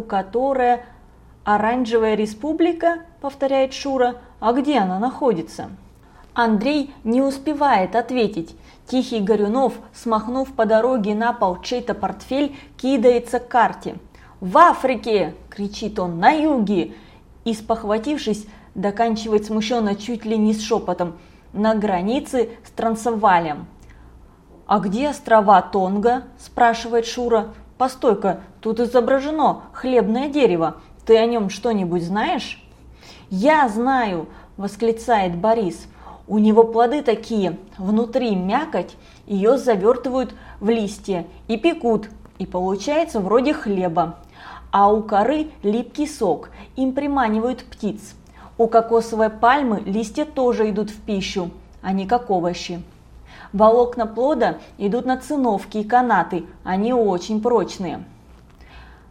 которая «Оранжевая республика», повторяет Шура, а где она находится? Андрей не успевает ответить. Тихий Горюнов, смахнув по дороге на пол чей-то портфель, кидается к карте. «В Африке!» – кричит он, «на юге!» И, спохватившись, доканчивает смущенно чуть ли не с шепотом, на границе с Трансовалем. «А где острова Тонга?» – спрашивает Шура. «Постой-ка, тут изображено хлебное дерево. Ты о нем что-нибудь знаешь?» «Я знаю!» – восклицает Борис. «У него плоды такие, внутри мякоть, ее завертывают в листья и пекут, и получается вроде хлеба. А у коры липкий сок, им приманивают птиц. У кокосовой пальмы листья тоже идут в пищу, а не как овощи. Волокна плода идут на циновки и канаты, они очень прочные.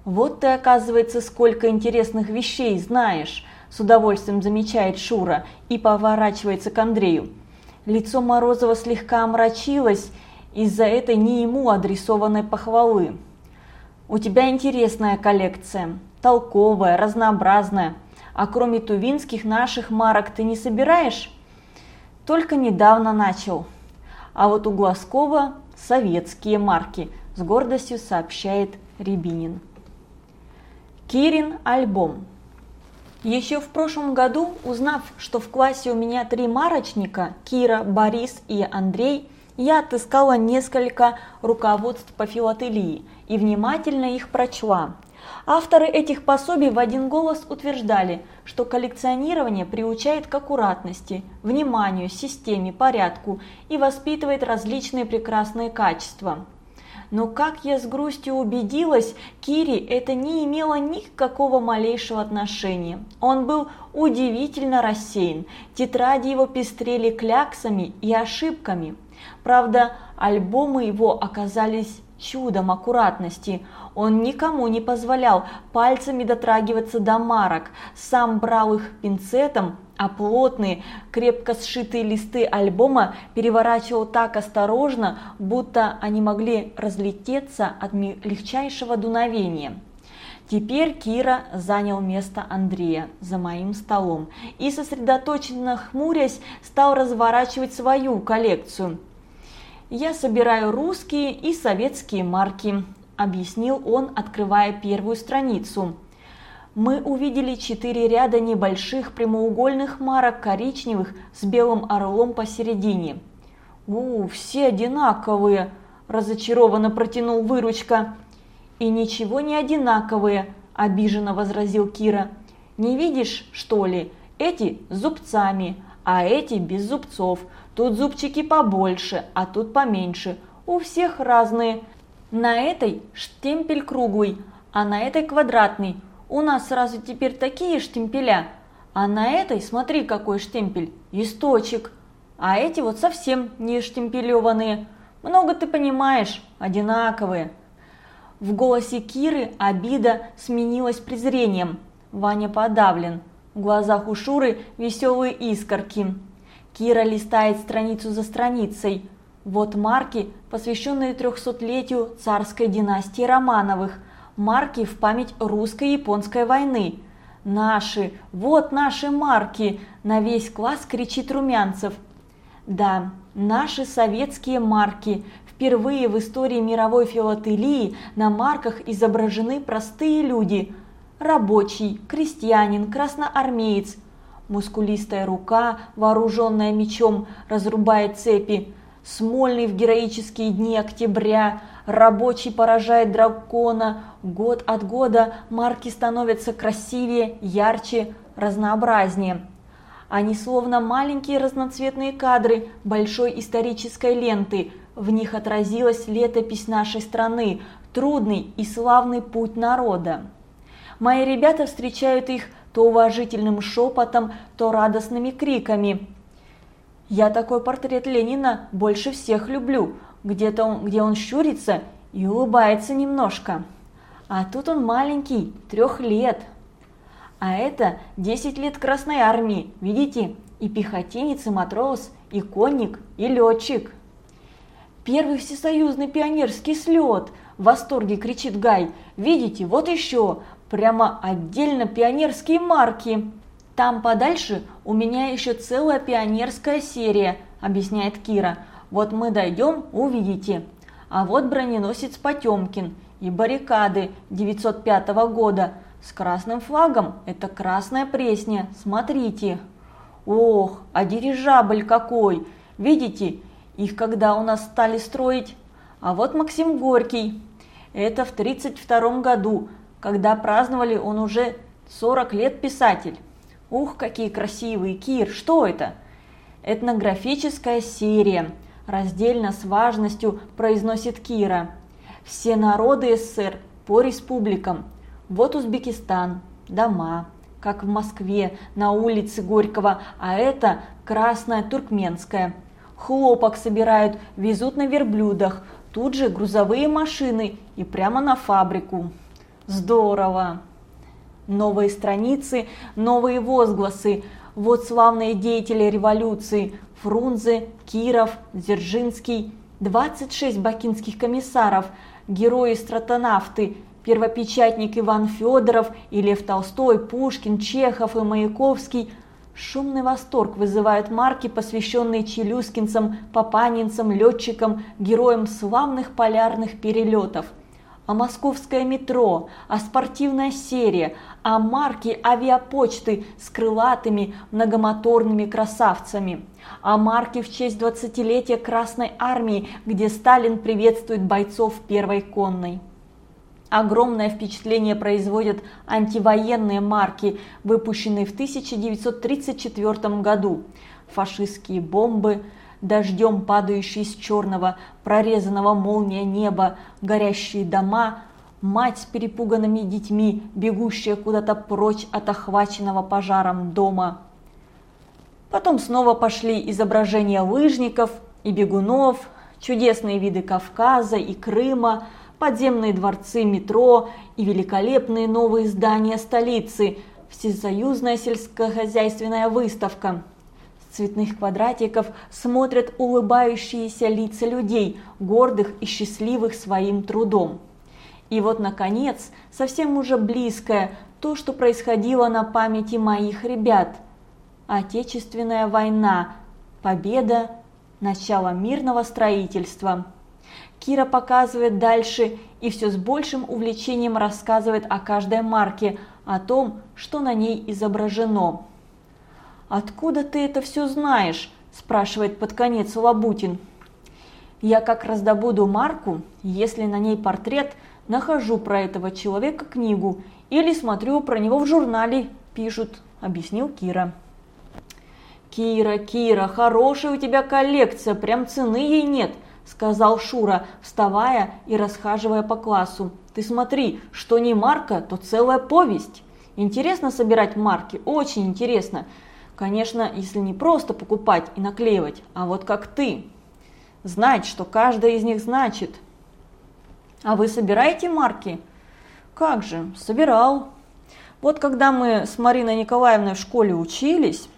Вот ты, оказывается, сколько интересных вещей знаешь, с удовольствием замечает Шура и поворачивается к Андрею. Лицо Морозова слегка омрачилось из-за этой не ему адресованной похвалы. У тебя интересная коллекция, толковая, разнообразная. А кроме тувинских наших марок ты не собираешь? Только недавно начал. А вот у Глазкова советские марки, с гордостью сообщает Рябинин. Кирин альбом. Еще в прошлом году, узнав, что в классе у меня три марочника, Кира, Борис и Андрей, я отыскала несколько руководств по филателии и внимательно их прочла. Авторы этих пособий в один голос утверждали, что коллекционирование приучает к аккуратности, вниманию, системе, порядку и воспитывает различные прекрасные качества. Но как я с грустью убедилась, Кири это не имело никакого малейшего отношения. Он был удивительно рассеян, тетради его пестрели кляксами и ошибками. Правда, альбомы его оказались чудом аккуратности. Он никому не позволял пальцами дотрагиваться до марок, сам брал их пинцетом, а плотные, крепко сшитые листы альбома переворачивал так осторожно, будто они могли разлететься от легчайшего дуновения. Теперь Кира занял место Андрея за моим столом и, сосредоточенно хмурясь, стал разворачивать свою коллекцию – «Я собираю русские и советские марки», – объяснил он, открывая первую страницу. Мы увидели четыре ряда небольших прямоугольных марок коричневых с белым орлом посередине. «У, все одинаковые!» – разочарованно протянул выручка. «И ничего не одинаковые!» – обиженно возразил Кира. «Не видишь, что ли? Эти с зубцами, а эти без зубцов. Тут зубчики побольше, а тут поменьше. У всех разные. На этой штемпель круглый, а на этой квадратный. У нас сразу теперь такие штемпеля. А на этой, смотри, какой штемпель, источек. А эти вот совсем не штемпелеванные. Много ты понимаешь, одинаковые. В голосе Киры обида сменилась презрением. Ваня подавлен. В глазах у Шуры веселые искорки. Кира листает страницу за страницей. Вот марки, посвященные трехсотлетию царской династии Романовых. Марки в память русско-японской войны. Наши, вот наши марки, на весь класс кричит Румянцев. Да, наши советские марки. Впервые в истории мировой филателии на марках изображены простые люди. Рабочий, крестьянин, красноармеец – Мускулистая рука, вооруженная мечом, разрубает цепи. Смольный в героические дни октября, рабочий поражает дракона. Год от года марки становятся красивее, ярче, разнообразнее. Они словно маленькие разноцветные кадры большой исторической ленты. В них отразилась летопись нашей страны, трудный и славный путь народа. Мои ребята встречают их то уважительным шепотом, то радостными криками. Я такой портрет Ленина больше всех люблю, где-то он, где он щурится и улыбается немножко. А тут он маленький, трех лет. А это 10 лет Красной Армии, видите? И пехотинец, и матрос, и конник, и летчик. Первый всесоюзный пионерский слет, в восторге кричит Гай. Видите, вот еще, прямо отдельно пионерские марки. Там подальше у меня еще целая пионерская серия, объясняет Кира. Вот мы дойдем, увидите. А вот броненосец Потемкин и баррикады 905 года с красным флагом. Это Красная Пресня, смотрите. Ох, а дирижабль какой! Видите, их когда у нас стали строить? А вот Максим Горький. Это в 1932 году, когда праздновали он уже 40 лет писатель. Ух, какие красивые, Кир, что это? Этнографическая серия, раздельно с важностью произносит Кира. Все народы СССР по республикам. Вот Узбекистан, дома, как в Москве, на улице Горького, а это Красная Туркменская. Хлопок собирают, везут на верблюдах, тут же грузовые машины и прямо на фабрику. Здорово! Новые страницы, новые возгласы. Вот славные деятели революции – Фрунзе, Киров, Дзержинский, 26 бакинских комиссаров, герои-стратонавты, первопечатник Иван Федоров и Лев Толстой, Пушкин, Чехов и Маяковский. Шумный восторг вызывают марки, посвященные челюскинцам, папанинцам, летчикам, героям славных полярных перелетов – а московское метро, а спортивная серия, а марки авиапочты с крылатыми многомоторными красавцами, а марки в честь 20-летия Красной Армии, где Сталин приветствует бойцов первой конной. Огромное впечатление производят антивоенные марки, выпущенные в 1934 году. Фашистские бомбы, дождем падающие с черного, прорезанного молния неба, горящие дома, мать с перепуганными детьми, бегущая куда-то прочь от охваченного пожаром дома. Потом снова пошли изображения лыжников и бегунов, чудесные виды Кавказа и Крыма, подземные дворцы метро и великолепные новые здания столицы, всесоюзная сельскохозяйственная выставка – цветных квадратиков смотрят улыбающиеся лица людей, гордых и счастливых своим трудом. И вот, наконец, совсем уже близкое, то, что происходило на памяти моих ребят. Отечественная война, победа, начало мирного строительства. Кира показывает дальше и все с большим увлечением рассказывает о каждой марке, о том, что на ней изображено. «Откуда ты это все знаешь?» – спрашивает под конец Лабутин. «Я как раздобуду марку, если на ней портрет, нахожу про этого человека книгу или смотрю про него в журнале, пишут», – объяснил Кира. «Кира, Кира, хорошая у тебя коллекция, прям цены ей нет», – сказал Шура, вставая и расхаживая по классу. «Ты смотри, что не марка, то целая повесть. Интересно собирать марки, очень интересно. Конечно, если не просто покупать и наклеивать, а вот как ты. Знать, что каждая из них значит. А вы собираете марки? Как же, собирал. Вот когда мы с Мариной Николаевной в школе учились,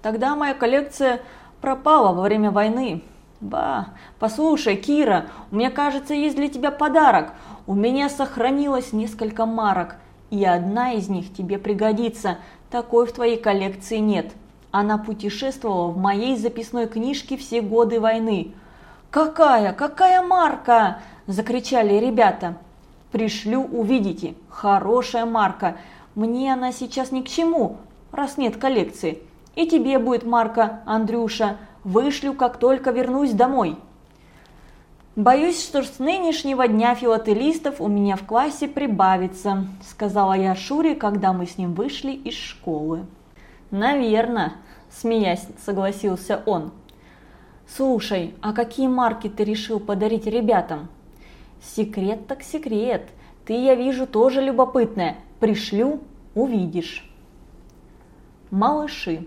тогда моя коллекция пропала во время войны. Ба, послушай, Кира, у меня, кажется, есть для тебя подарок. У меня сохранилось несколько марок, и одна из них тебе пригодится. Такой в твоей коллекции нет. Она путешествовала в моей записной книжке все годы войны. «Какая? Какая марка?» – закричали ребята. «Пришлю, увидите. Хорошая марка. Мне она сейчас ни к чему, раз нет коллекции. И тебе будет марка, Андрюша. Вышлю, как только вернусь домой». «Боюсь, что с нынешнего дня филателистов у меня в классе прибавится», – сказала я Шуре, когда мы с ним вышли из школы. «Наверно», – смеясь, согласился он. «Слушай, а какие марки ты решил подарить ребятам?» «Секрет так секрет. Ты, я вижу, тоже любопытная. Пришлю – увидишь». Малыши.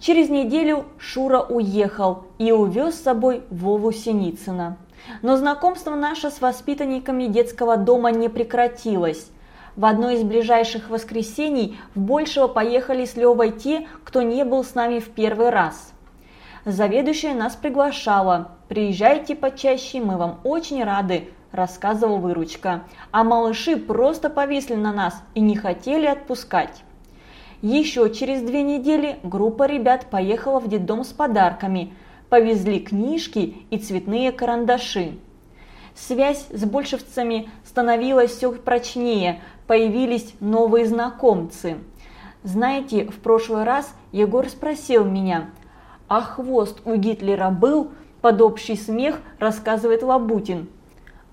Через неделю Шура уехал и увез с собой Вову Синицына. Но знакомство наше с воспитанниками детского дома не прекратилось. В одно из ближайших воскресений в Большего поехали с Левой те, кто не был с нами в первый раз. Заведующая нас приглашала. «Приезжайте почаще, мы вам очень рады. рассказывал Выручка. А малыши просто повисли на нас и не хотели отпускать. Еще через две недели группа ребят поехала в детдом с подарками. Повезли книжки и цветные карандаши. Связь с большевцами становилась все прочнее, появились новые знакомцы. Знаете, в прошлый раз Егор спросил меня, а хвост у Гитлера был? Под общий смех рассказывает Лабутин.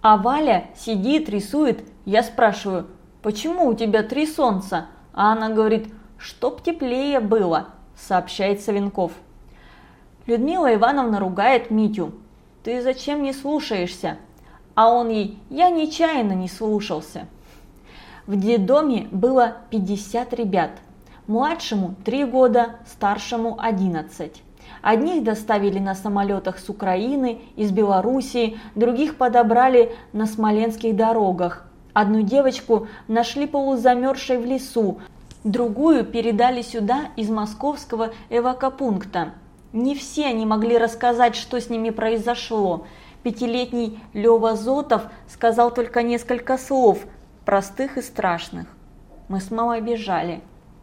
А Валя сидит, рисует. Я спрашиваю, почему у тебя три солнца? А она говорит, чтоб теплее было, сообщает Савенков. Людмила Ивановна ругает Митю. Ты зачем не слушаешься? А он ей, я нечаянно не слушался. В детдоме было 50 ребят. Младшему 3 года, старшему 11. Одних доставили на самолетах с Украины, из Белоруссии, других подобрали на смоленских дорогах. Одну девочку нашли полузамерзшей в лесу, другую передали сюда из московского эвакопункта. Не все они могли рассказать, что с ними произошло. Пятилетний Лёва Зотов сказал только несколько слов – простых и страшных. Мы с мамой бежали.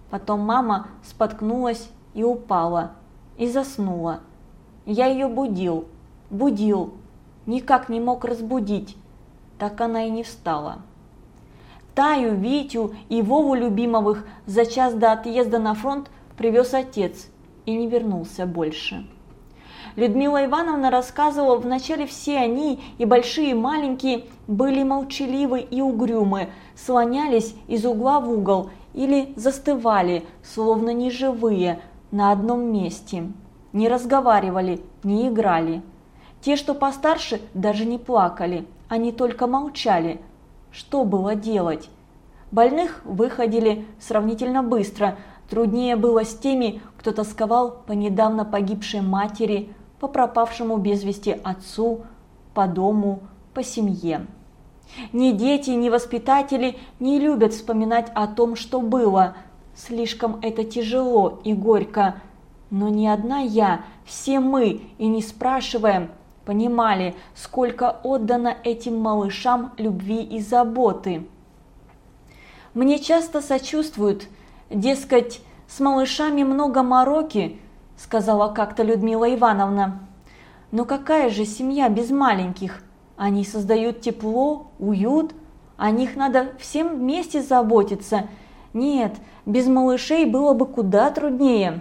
Потом мама споткнулась и упала. И заснула. Я ее будил, будил, никак не мог разбудить. Так она и не встала. Таю, Витю и Вову Любимовых за час до отъезда на фронт привез отец и не вернулся больше. Людмила Ивановна рассказывала, вначале все они, и большие, и маленькие, были молчаливы и угрюмы, слонялись из угла в угол или застывали, словно неживые, на одном месте. Не разговаривали, не играли. Те, что постарше, даже не плакали, они только молчали. Что было делать? Больных выходили сравнительно быстро, труднее было с теми, кто тосковал по недавно погибшей матери, по пропавшему без вести отцу, по дому, по семье. Ни дети, ни воспитатели не любят вспоминать о том, что было. Слишком это тяжело и горько. Но не одна я, все мы, и не спрашиваем, понимали, сколько отдано этим малышам любви и заботы. Мне часто сочувствуют, дескать, с малышами много мороки, сказала как-то Людмила Ивановна. Но какая же семья без маленьких? Они создают тепло, уют, о них надо всем вместе заботиться. Нет, без малышей было бы куда труднее.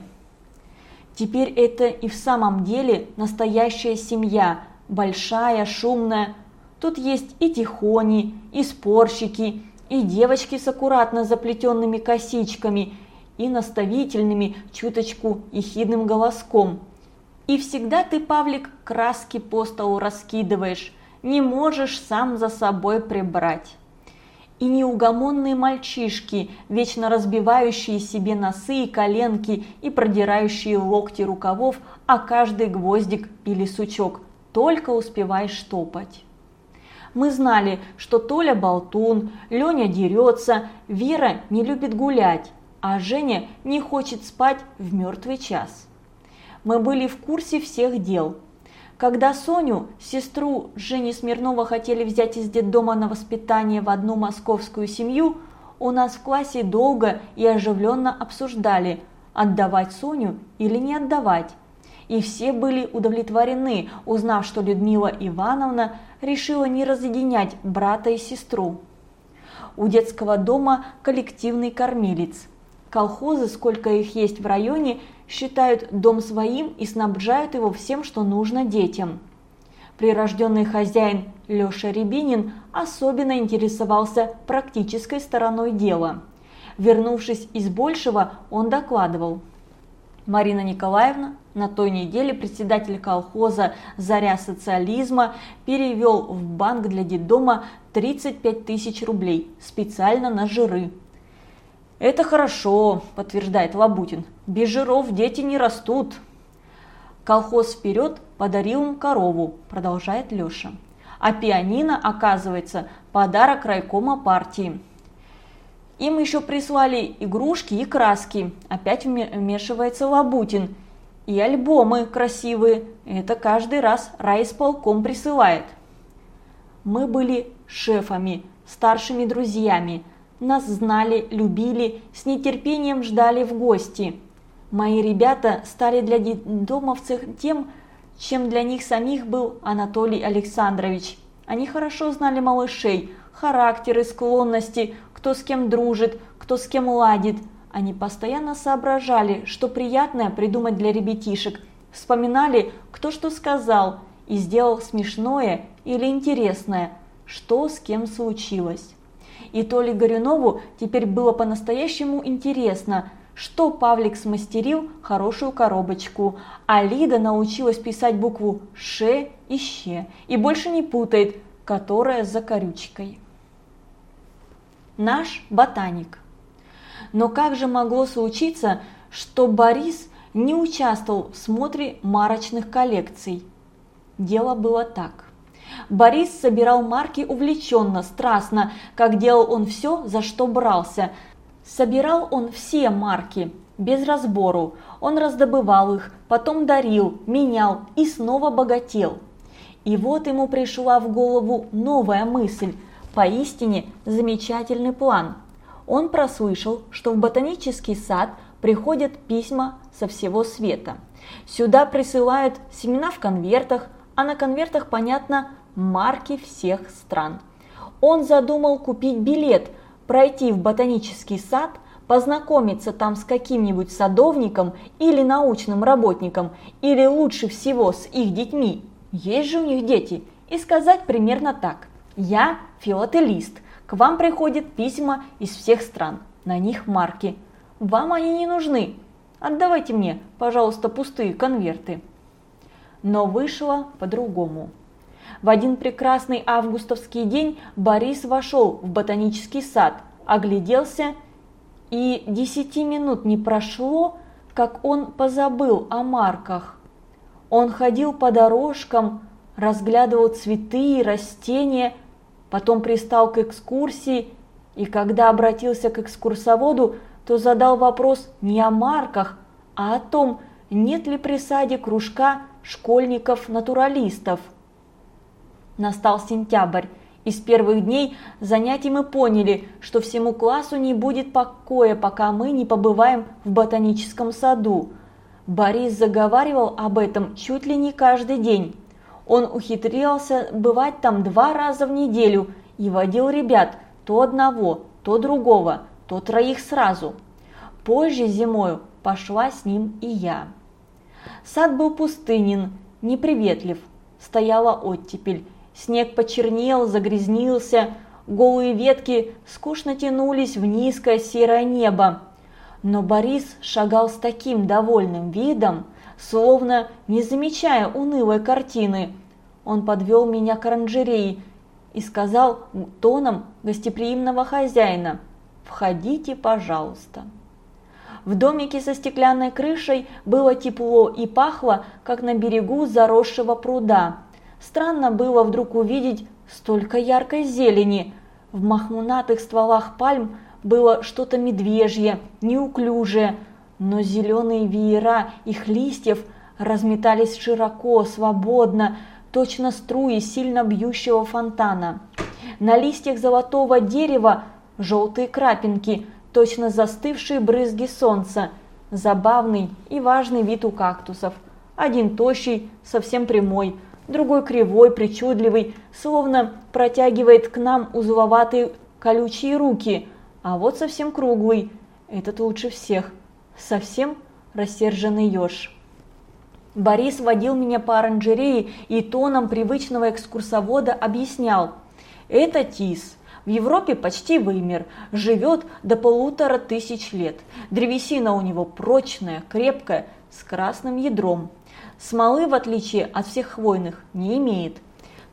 Теперь это и в самом деле настоящая семья, большая, шумная. Тут есть и тихони, и спорщики, и девочки с аккуратно заплетенными косичками, и наставительными, чуточку ехидным голоском. И всегда ты, Павлик, краски по столу раскидываешь, не можешь сам за собой прибрать. И неугомонные мальчишки, вечно разбивающие себе носы и коленки и продирающие локти рукавов, а каждый гвоздик или сучок только успеваешь штопать. Мы знали, что Толя болтун, Леня дерется, Вера не любит гулять, а Женя не хочет спать в мертвый час. Мы были в курсе всех дел. Когда Соню, сестру Жени Смирнова, хотели взять из детдома на воспитание в одну московскую семью, у нас в классе долго и оживленно обсуждали, отдавать Соню или не отдавать. И все были удовлетворены, узнав, что Людмила Ивановна решила не разъединять брата и сестру. У детского дома коллективный кормилец – Колхозы, сколько их есть в районе, считают дом своим и снабжают его всем, что нужно детям. Прирожденный хозяин Леша Рябинин особенно интересовался практической стороной дела. Вернувшись из Большего, он докладывал. Марина Николаевна, на той неделе председатель колхоза «Заря социализма» перевел в банк для детдома 35 тысяч рублей специально на жиры. «Это хорошо», – подтверждает Лабутин. «Без жиров дети не растут». «Колхоз вперед подарил им корову», – продолжает Леша. А пианино, оказывается, подарок райкома партии. Им еще прислали игрушки и краски. Опять вмешивается Лабутин. И альбомы красивые. Это каждый раз райисполком присылает. Мы были шефами, старшими друзьями. Нас знали, любили, с нетерпением ждали в гости. Мои ребята стали для детдомовцев тем, чем для них самих был Анатолий Александрович. Они хорошо знали малышей, характеры, склонности, кто с кем дружит, кто с кем ладит. Они постоянно соображали, что приятное придумать для ребятишек, вспоминали, кто что сказал и сделал смешное или интересное, что с кем случилось. И Толе Горюнову теперь было по-настоящему интересно, что Павлик смастерил хорошую коробочку, а Лида научилась писать букву «Ш» и «Щ» и больше не путает, которая за корючкой. Наш ботаник. Но как же могло случиться, что Борис не участвовал в смотре марочных коллекций? Дело было так. Борис собирал марки увлеченно, страстно, как делал он все, за что брался. Собирал он все марки, без разбору. Он раздобывал их, потом дарил, менял и снова богател. И вот ему пришла в голову новая мысль, поистине замечательный план. Он прослышал, что в ботанический сад приходят письма со всего света. Сюда присылают семена в конвертах, а на конвертах, понятно, марки всех стран. Он задумал купить билет, пройти в ботанический сад, познакомиться там с каким-нибудь садовником или научным работником, или лучше всего с их детьми, есть же у них дети, и сказать примерно так. Я филателист, к вам приходят письма из всех стран, на них марки. Вам они не нужны, отдавайте мне, пожалуйста, пустые конверты. Но вышло по-другому. В один прекрасный августовский день Борис вошел в ботанический сад, огляделся, и десяти минут не прошло, как он позабыл о марках. Он ходил по дорожкам, разглядывал цветы и растения, потом пристал к экскурсии, и когда обратился к экскурсоводу, то задал вопрос не о марках, а о том, нет ли при саде кружка школьников-натуралистов. Настал сентябрь, и с первых дней занятий мы поняли, что всему классу не будет покоя, пока мы не побываем в ботаническом саду. Борис заговаривал об этом чуть ли не каждый день. Он ухитрился бывать там два раза в неделю и водил ребят то одного, то другого, то троих сразу. Позже зимою пошла с ним и я. Сад был пустынен, неприветлив, стояла оттепель, Снег почернел, загрязнился, голые ветки скучно тянулись в низкое серое небо. Но Борис шагал с таким довольным видом, словно не замечая унылой картины. Он подвел меня к оранжерее и сказал тоном гостеприимного хозяина «Входите, пожалуйста». В домике со стеклянной крышей было тепло и пахло, как на берегу заросшего пруда. Странно было вдруг увидеть столько яркой зелени. В махмунатых стволах пальм было что-то медвежье, неуклюжее, но зеленые веера их листьев разметались широко, свободно, точно струи сильно бьющего фонтана. На листьях золотого дерева желтые крапинки, точно застывшие брызги солнца. Забавный и важный вид у кактусов. Один тощий, совсем прямой – другой кривой, причудливый, словно протягивает к нам узловатые колючие руки, а вот совсем круглый, этот лучше всех, совсем рассерженный еж. Борис водил меня по оранжерее и тоном привычного экскурсовода объяснял. Это тис. В Европе почти вымер, живет до полутора тысяч лет. Древесина у него прочная, крепкая, с красным ядром. Смолы, в отличие от всех хвойных, не имеет.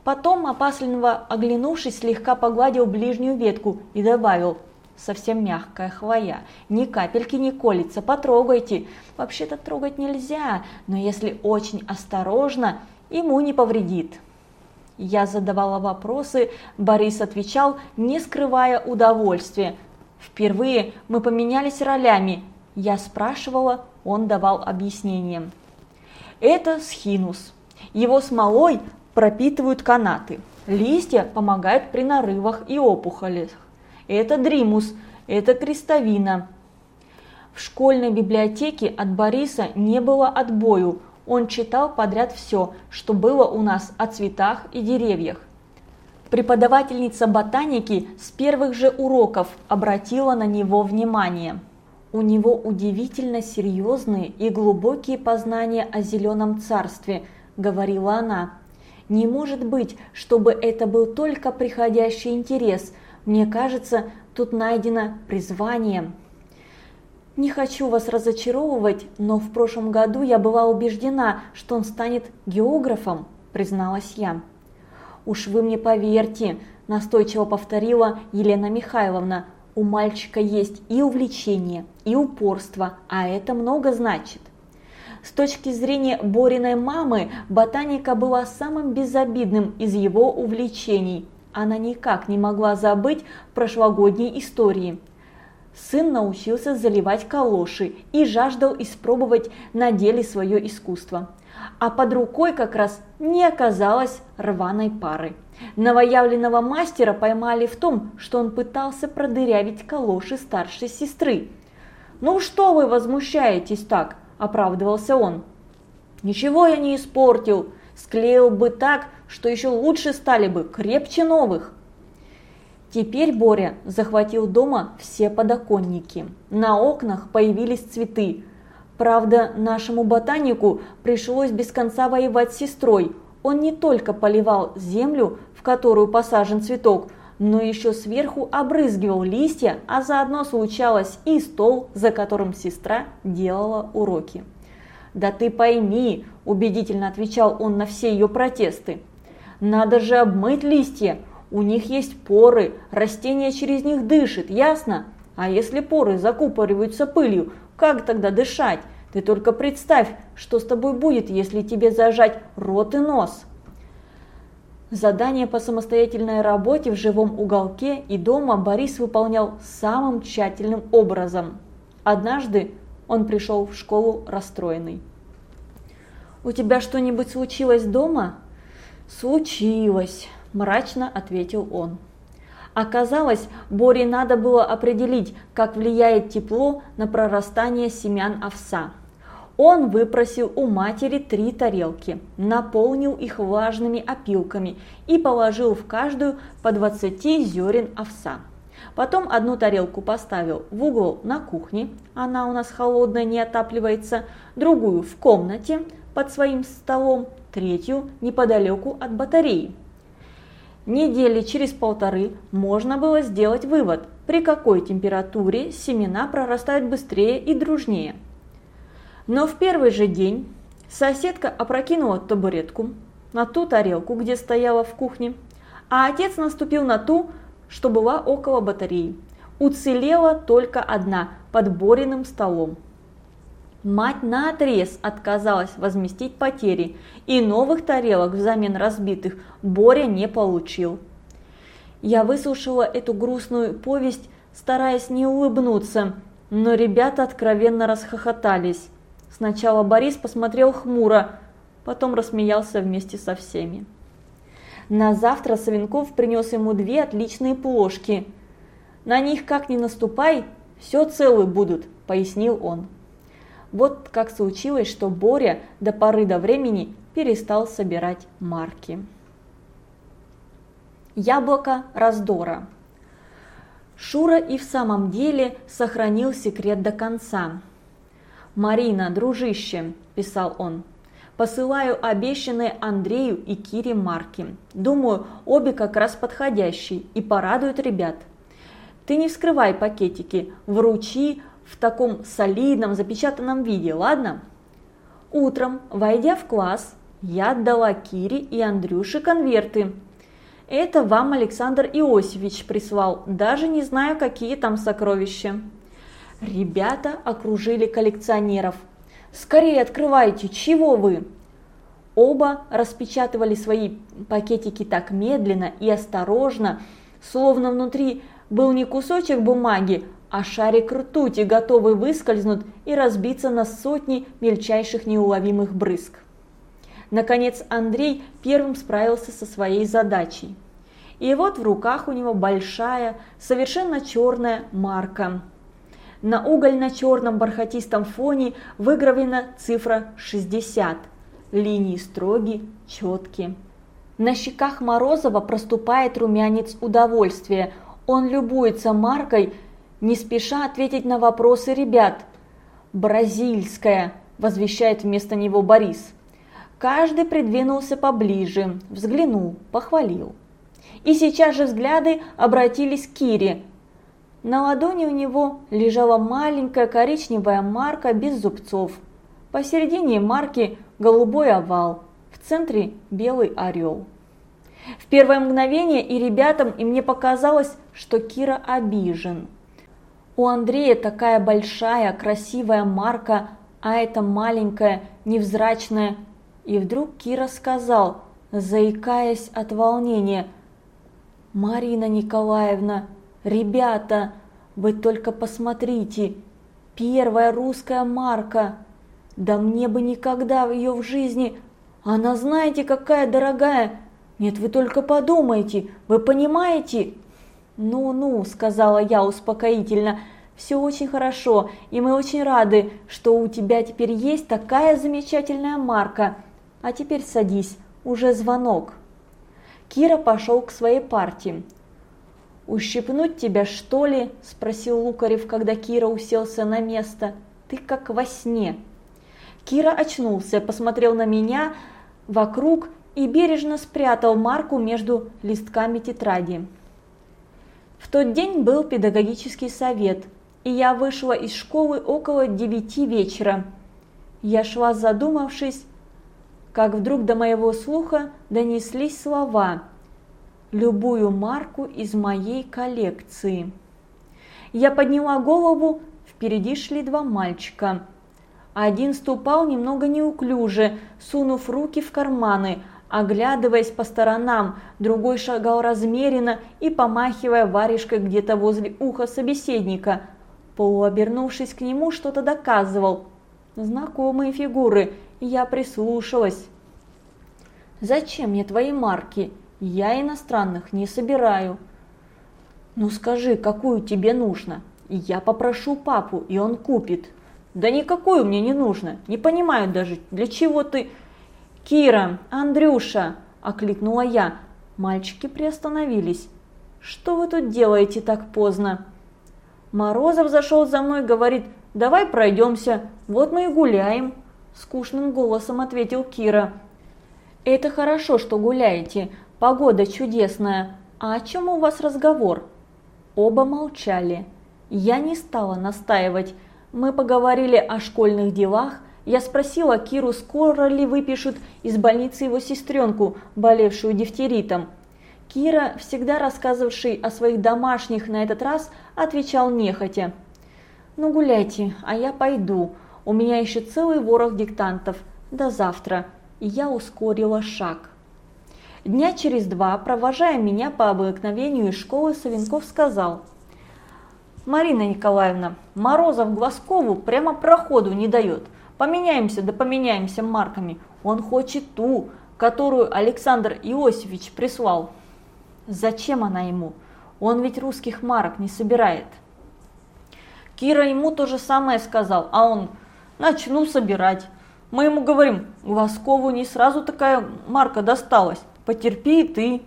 Потом, опасливо оглянувшись, слегка погладил ближнюю ветку и добавил «Совсем мягкая хвоя, ни капельки не колется, потрогайте». Вообще-то трогать нельзя, но если очень осторожно, ему не повредит. Я задавала вопросы, Борис отвечал, не скрывая удовольствия. Впервые мы поменялись ролями. Я спрашивала, он давал объяснение. Это схинус. Его смолой пропитывают канаты. Листья помогают при нарывах и опухолях. Это дримус, это крестовина. В школьной библиотеке от Бориса не было отбою. Он читал подряд все, что было у нас о цветах и деревьях. Преподавательница ботаники с первых же уроков обратила на него внимание. У него удивительно серьезные и глубокие познания о зеленом царстве, говорила она. Не может быть, чтобы это был только приходящий интерес. Мне кажется, тут найдено призвание. Не хочу вас разочаровывать, но в прошлом году я была убеждена, что он станет географом, призналась я. «Уж вы мне поверьте», – настойчиво повторила Елена Михайловна, «у мальчика есть и увлечение, и упорство, а это много значит». С точки зрения Бориной мамы, ботаника была самым безобидным из его увлечений. Она никак не могла забыть прошлогодней истории. Сын научился заливать калоши и жаждал испробовать на деле свое искусство а под рукой как раз не оказалось рваной пары. Новоявленного мастера поймали в том, что он пытался продырявить калоши старшей сестры. «Ну что вы возмущаетесь так?» – оправдывался он. «Ничего я не испортил, склеил бы так, что еще лучше стали бы, крепче новых». Теперь Боря захватил дома все подоконники. На окнах появились цветы, Правда, нашему ботанику пришлось без конца воевать с сестрой. Он не только поливал землю, в которую посажен цветок, но еще сверху обрызгивал листья, а заодно случалось и стол, за которым сестра делала уроки. «Да ты пойми», – убедительно отвечал он на все ее протесты, – «надо же обмыть листья, у них есть поры, растение через них дышит, ясно? А если поры закупориваются пылью, как тогда дышать? Ты только представь, что с тобой будет, если тебе зажать рот и нос. Задание по самостоятельной работе в живом уголке и дома Борис выполнял самым тщательным образом. Однажды он пришел в школу расстроенный. «У тебя что-нибудь случилось дома?» «Случилось», – мрачно ответил он. Оказалось, Боре надо было определить, как влияет тепло на прорастание семян овса. Он выпросил у матери три тарелки, наполнил их влажными опилками и положил в каждую по 20 зерен овса. Потом одну тарелку поставил в угол на кухне, она у нас холодная, не отапливается, другую в комнате под своим столом, третью неподалеку от батареи. Недели через полторы можно было сделать вывод, при какой температуре семена прорастают быстрее и дружнее – но в первый же день соседка опрокинула табуретку на ту тарелку, где стояла в кухне, а отец наступил на ту, что была около батареи. Уцелела только одна под Бориным столом. Мать наотрез отказалась возместить потери, и новых тарелок взамен разбитых Боря не получил. Я выслушала эту грустную повесть, стараясь не улыбнуться, но ребята откровенно расхохотались. Сначала Борис посмотрел хмуро, потом рассмеялся вместе со всеми. На завтра Савенков принес ему две отличные плошки. «На них как ни наступай, все целы будут», – пояснил он. Вот как случилось, что Боря до поры до времени перестал собирать марки. Яблоко раздора. Шура и в самом деле сохранил секрет до конца. «Марина, дружище», – писал он, – «посылаю обещанные Андрею и Кире марки. Думаю, обе как раз подходящие и порадуют ребят. Ты не вскрывай пакетики, вручи в таком солидном запечатанном виде, ладно?» Утром, войдя в класс, я отдала Кире и Андрюше конверты. Это вам Александр Иосифович прислал, даже не знаю, какие там сокровища. Ребята окружили коллекционеров. «Скорее открывайте, чего вы?» Оба распечатывали свои пакетики так медленно и осторожно, словно внутри был не кусочек бумаги, а шарик ртути, готовый выскользнуть и разбиться на сотни мельчайших неуловимых брызг. Наконец Андрей первым справился со своей задачей. И вот в руках у него большая, совершенно черная марка. На угольно-черном бархатистом фоне выгравлена цифра 60. Линии строгие, четкие. На щеках Морозова проступает румянец удовольствия. Он любуется маркой, не спеша ответить на вопросы ребят. «Бразильская», – возвещает вместо него Борис. Каждый придвинулся поближе, взглянул, похвалил. И сейчас же взгляды обратились к Кире. На ладони у него лежала маленькая коричневая марка без зубцов. Посередине марки голубой овал, в центре белый орел. В первое мгновение и ребятам, и мне показалось, что Кира обижен. У Андрея такая большая, красивая марка, а это маленькая, невзрачная и вдруг Кира сказал, заикаясь от волнения, «Марина Николаевна, ребята, вы только посмотрите, первая русская марка, да мне бы никогда ее в жизни, она знаете какая дорогая, нет, вы только подумайте, вы понимаете?» «Ну-ну», – сказала я успокоительно, – «все очень хорошо, и мы очень рады, что у тебя теперь есть такая замечательная марка». А теперь садись, уже звонок. Кира пошел к своей партии. «Ущипнуть тебя, что ли?» – спросил Лукарев, когда Кира уселся на место. «Ты как во сне». Кира очнулся, посмотрел на меня вокруг и бережно спрятал марку между листками тетради. В тот день был педагогический совет, и я вышла из школы около девяти вечера. Я шла задумавшись, как вдруг до моего слуха донеслись слова «любую марку из моей коллекции». Я подняла голову, впереди шли два мальчика. Один ступал немного неуклюже, сунув руки в карманы, оглядываясь по сторонам, другой шагал размеренно и помахивая варежкой где-то возле уха собеседника. Полуобернувшись к нему, что-то доказывал. Знакомые фигуры, я прислушалась. «Зачем мне твои марки? Я иностранных не собираю». «Ну скажи, какую тебе нужно? Я попрошу папу, и он купит». «Да никакую мне не нужно, не понимаю даже, для чего ты...» «Кира, Андрюша!» – окликнула я. Мальчики приостановились. «Что вы тут делаете так поздно?» Морозов зашел за мной, говорит, давай пройдемся, вот мы и гуляем. – скучным голосом ответил Кира. «Это хорошо, что гуляете. Погода чудесная. А о чем у вас разговор?» Оба молчали. Я не стала настаивать. Мы поговорили о школьных делах. Я спросила Киру, скоро ли выпишут из больницы его сестренку, болевшую дифтеритом. Кира, всегда рассказывавший о своих домашних на этот раз, отвечал нехотя. «Ну гуляйте, а я пойду. У меня еще целый ворох диктантов. До завтра. И я ускорила шаг. Дня через два, провожая меня по обыкновению из школы, Савенков сказал. «Марина Николаевна, Морозов Глазкову прямо проходу не дает. Поменяемся да поменяемся марками. Он хочет ту, которую Александр Иосифович прислал». «Зачем она ему? Он ведь русских марок не собирает». Кира ему то же самое сказал, а он начну собирать. Мы ему говорим, Глазкову не сразу такая марка досталась, потерпи и ты.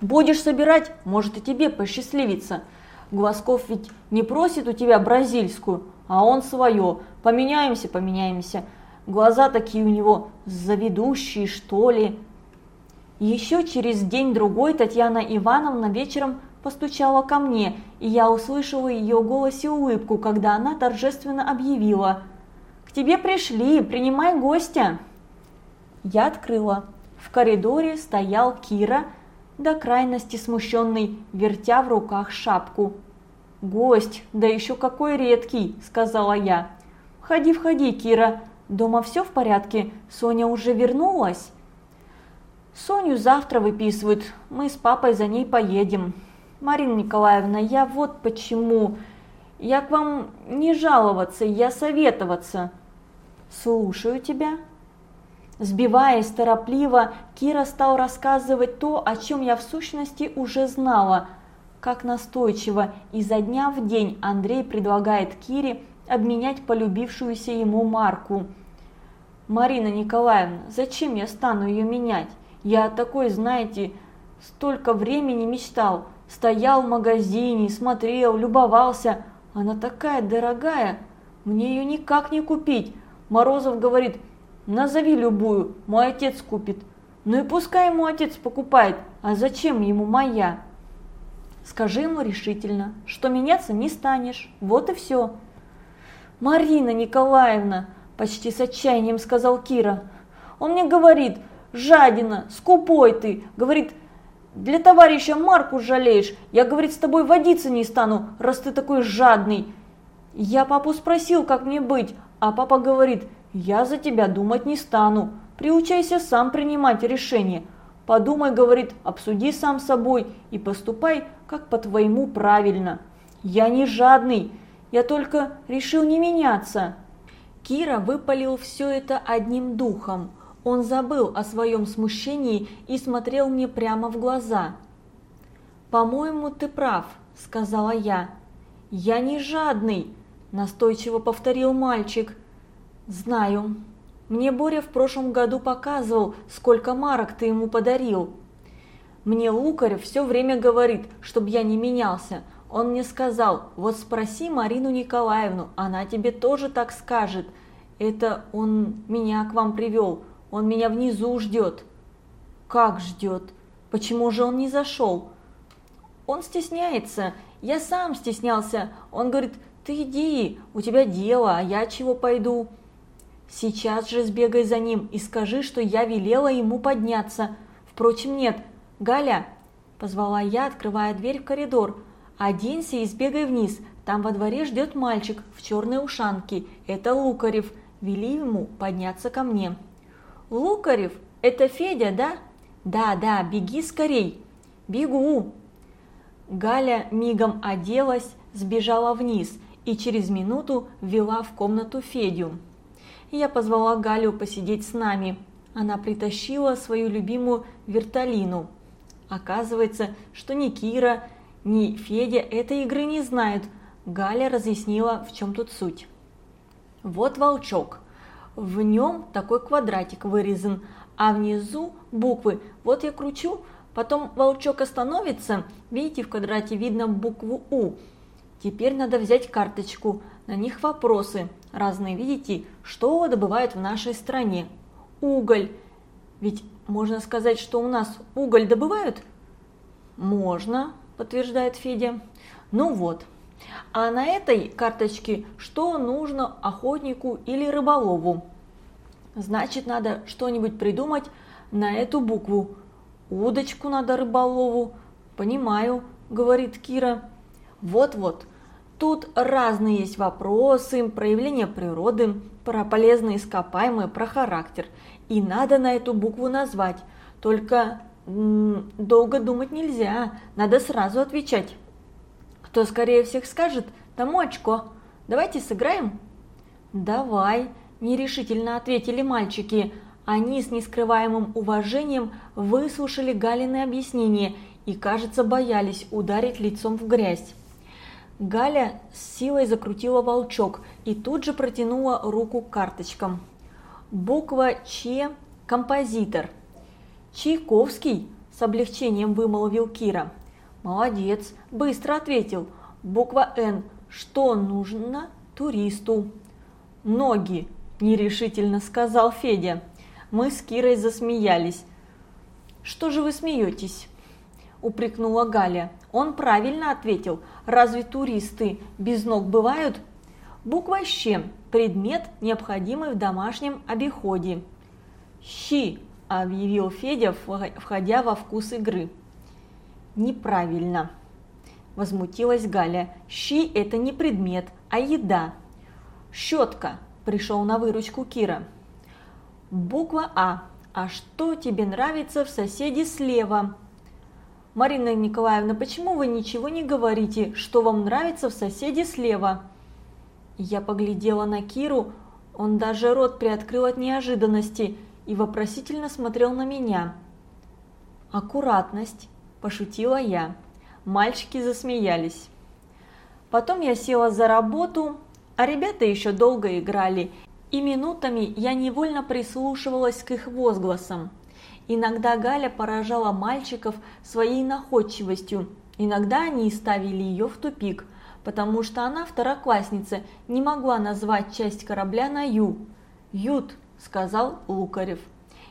Будешь собирать, может и тебе посчастливится. Глазков ведь не просит у тебя бразильскую, а он свое. Поменяемся, поменяемся. Глаза такие у него заведущие, что ли. Еще через день-другой Татьяна Ивановна вечером постучала ко мне, и я услышала ее голосе улыбку, когда она торжественно объявила «К тебе пришли, принимай гостя!» Я открыла. В коридоре стоял Кира, до крайности смущенный, вертя в руках шапку. «Гость, да еще какой редкий!» – сказала я. «Входи, входи, Кира. Дома все в порядке? Соня уже вернулась?» «Соню завтра выписывают. Мы с папой за ней поедем. Марина Николаевна, я вот почему. Я к вам не жаловаться, я советоваться. Слушаю тебя. Сбиваясь торопливо, Кира стал рассказывать то, о чем я в сущности уже знала. Как настойчиво изо дня в день Андрей предлагает Кире обменять полюбившуюся ему марку. «Марина Николаевна, зачем я стану ее менять? Я такой, знаете, столько времени мечтал. Стоял в магазине, смотрел, любовался. Она такая дорогая, мне ее никак не купить. Морозов говорит, назови любую, мой отец купит. Ну и пускай ему отец покупает, а зачем ему моя? Скажи ему решительно, что меняться не станешь, вот и все. Марина Николаевна, почти с отчаянием сказал Кира, он мне говорит, жадина, скупой ты, говорит, для товарища Марку жалеешь, я, говорит, с тобой водиться не стану, раз ты такой жадный. Я папу спросил, как мне быть, а папа говорит, я за тебя думать не стану, приучайся сам принимать решения. Подумай, говорит, обсуди сам собой и поступай, как по-твоему правильно. Я не жадный, я только решил не меняться. Кира выпалил все это одним духом. Он забыл о своем смущении и смотрел мне прямо в глаза. «По-моему, ты прав», – сказала я. «Я не жадный», – настойчиво повторил мальчик. «Знаю. Мне Боря в прошлом году показывал, сколько марок ты ему подарил. Мне Лукарев все время говорит, чтобы я не менялся. Он мне сказал, вот спроси Марину Николаевну, она тебе тоже так скажет. Это он меня к вам привел». Он меня внизу ждет. Как ждет? Почему же он не зашел? Он стесняется. Я сам стеснялся. Он говорит, ты иди, у тебя дело, а я чего пойду? Сейчас же сбегай за ним и скажи, что я велела ему подняться. Впрочем, нет. Галя, позвала я, открывая дверь в коридор. Оденься и сбегай вниз. Там во дворе ждет мальчик в черной ушанке. Это Лукарев. Вели ему подняться ко мне. Лукарев, это Федя, да? Да, да, беги скорей. Бегу. Галя мигом оделась, сбежала вниз и через минуту ввела в комнату Федю. Я позвала Галю посидеть с нами. Она притащила свою любимую вертолину. Оказывается, что ни Кира, ни Федя этой игры не знают. Галя разъяснила, в чем тут суть. Вот волчок. В нем такой квадратик вырезан, а внизу буквы. Вот я кручу, потом волчок остановится, видите, в квадрате видно букву У. Теперь надо взять карточку, на них вопросы разные, видите, что добывают в нашей стране. Уголь. Ведь можно сказать, что у нас уголь добывают? Можно, подтверждает Федя. Ну вот, а на этой карточке что нужно охотнику или рыболову? Значит, надо что-нибудь придумать на эту букву. Удочку надо рыболову. Понимаю, говорит Кира. Вот-вот. Тут разные есть вопросы, проявления природы, про полезные ископаемые, про характер. И надо на эту букву назвать. Только долго думать нельзя, надо сразу отвечать. Кто скорее всех скажет, тому очко. Давайте сыграем? Давай, нерешительно ответили мальчики. Они с нескрываемым уважением выслушали Галины объяснения и, кажется, боялись ударить лицом в грязь. Галя с силой закрутила волчок и тут же протянула руку к карточкам. Буква Ч – композитор. Чайковский с облегчением вымолвил Кира. Молодец, быстро ответил. Буква Н. Что нужно туристу? Ноги, нерешительно сказал Федя. Мы с Кирой засмеялись. Что же вы смеетесь? Упрекнула Галя. Он правильно ответил. Разве туристы без ног бывают? Буква Щ – предмет, необходимый в домашнем обиходе. «Щи», – объявил Федя, входя во вкус игры неправильно. Возмутилась Галя. Щи – это не предмет, а еда. Щетка. Пришел на выручку Кира. Буква А. А что тебе нравится в соседе слева? Марина Николаевна, почему вы ничего не говорите, что вам нравится в соседе слева? Я поглядела на Киру, он даже рот приоткрыл от неожиданности. и вопросительно смотрел на меня. «Аккуратность», – пошутила я. Мальчики засмеялись. Потом я села за работу, а ребята еще долго играли, и минутами я невольно прислушивалась к их возгласам. Иногда Галя поражала мальчиков своей находчивостью, иногда они ставили ее в тупик, потому что она, второклассница, не могла назвать часть корабля на «ю». «Ют», – сказал Лукарев.